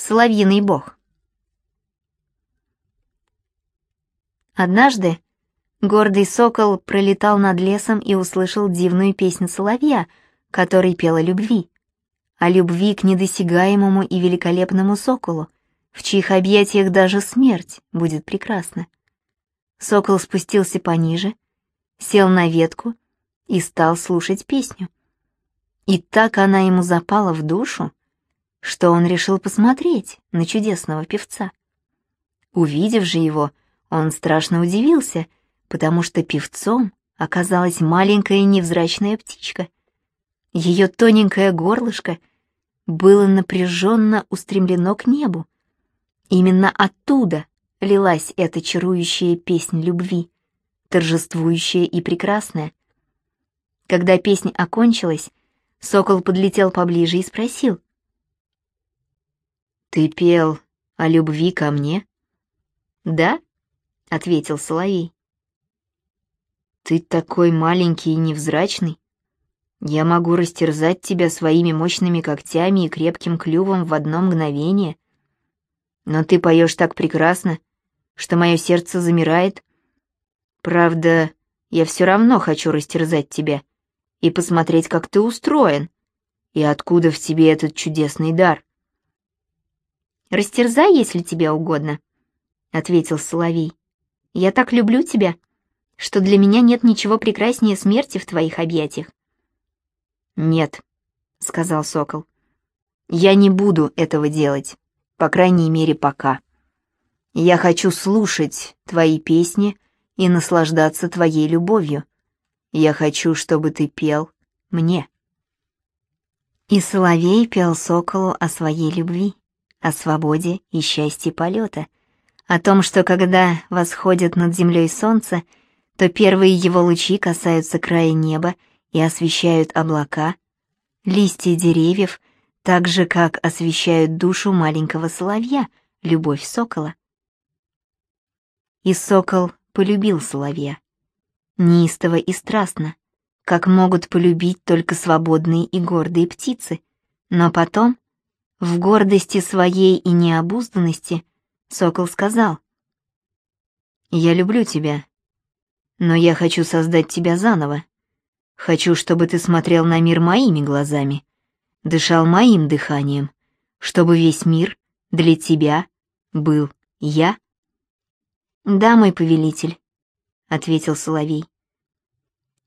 Соловьиный бог. Однажды гордый сокол пролетал над лесом и услышал дивную песню соловья, который пел о любви. О любви к недосягаемому и великолепному соколу, в чьих объятиях даже смерть будет прекрасна. Сокол спустился пониже, сел на ветку и стал слушать песню. И так она ему запала в душу, что он решил посмотреть на чудесного певца. Увидев же его, он страшно удивился, потому что певцом оказалась маленькая невзрачная птичка. Ее тоненькое горлышко было напряженно устремлено к небу. Именно оттуда лилась эта чарующая песнь любви, торжествующая и прекрасная. Когда песня окончилась, сокол подлетел поближе и спросил — «Ты пел о любви ко мне?» «Да?» — ответил Соловей. «Ты такой маленький и невзрачный. Я могу растерзать тебя своими мощными когтями и крепким клювом в одно мгновение. Но ты поешь так прекрасно, что мое сердце замирает. Правда, я все равно хочу растерзать тебя и посмотреть, как ты устроен, и откуда в тебе этот чудесный дар. Растерзай, если тебе угодно», — ответил Соловей. «Я так люблю тебя, что для меня нет ничего прекраснее смерти в твоих объятиях». «Нет», — сказал Сокол. «Я не буду этого делать, по крайней мере, пока. Я хочу слушать твои песни и наслаждаться твоей любовью. Я хочу, чтобы ты пел мне». И Соловей пел Соколу о своей любви о свободе и счастье полета, о том, что когда восходит над землей солнце, то первые его лучи касаются края неба и освещают облака, листья деревьев, так же, как освещают душу маленького соловья, любовь сокола. И сокол полюбил соловья, неистово и страстно, как могут полюбить только свободные и гордые птицы, но потом в гордости своей и необузданности сокол сказал, «Я люблю тебя, но я хочу создать тебя заново. Хочу, чтобы ты смотрел на мир моими глазами, дышал моим дыханием, чтобы весь мир для тебя был я». «Да, мой повелитель», — ответил Соловей.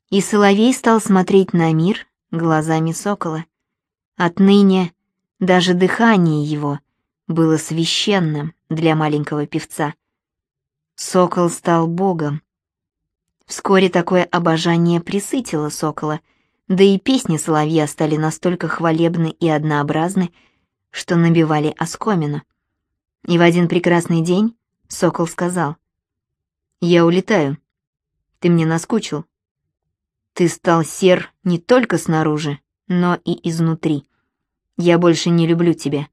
И Соловей стал смотреть на мир глазами сокола. Отныне даже дыхание его было священным для маленького певца. Сокол стал богом. Вскоре такое обожание присытило сокола, да и песни соловья стали настолько хвалебны и однообразны, что набивали оскомину. И в один прекрасный день сокол сказал, «Я улетаю. Ты мне наскучил. Ты стал сер не только снаружи, но и изнутри. Я больше не люблю тебя».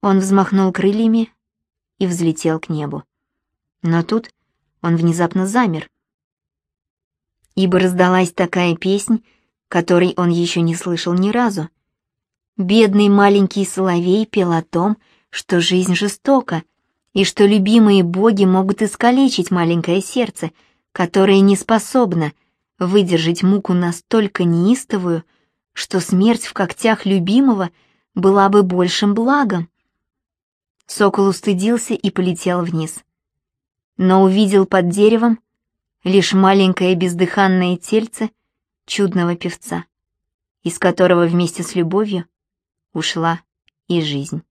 Он взмахнул крыльями и взлетел к небу. Но тут он внезапно замер, ибо раздалась такая песнь, которой он еще не слышал ни разу. Бедный маленький соловей пел о том, что жизнь жестока, и что любимые боги могут искалечить маленькое сердце, которое не способно выдержать муку настолько неистовую, что смерть в когтях любимого была бы большим благом. Сокол устыдился и полетел вниз. Но увидел под деревом лишь маленькое бездыханное тельце чудного певца, из которого вместе с любовью ушла и жизнь.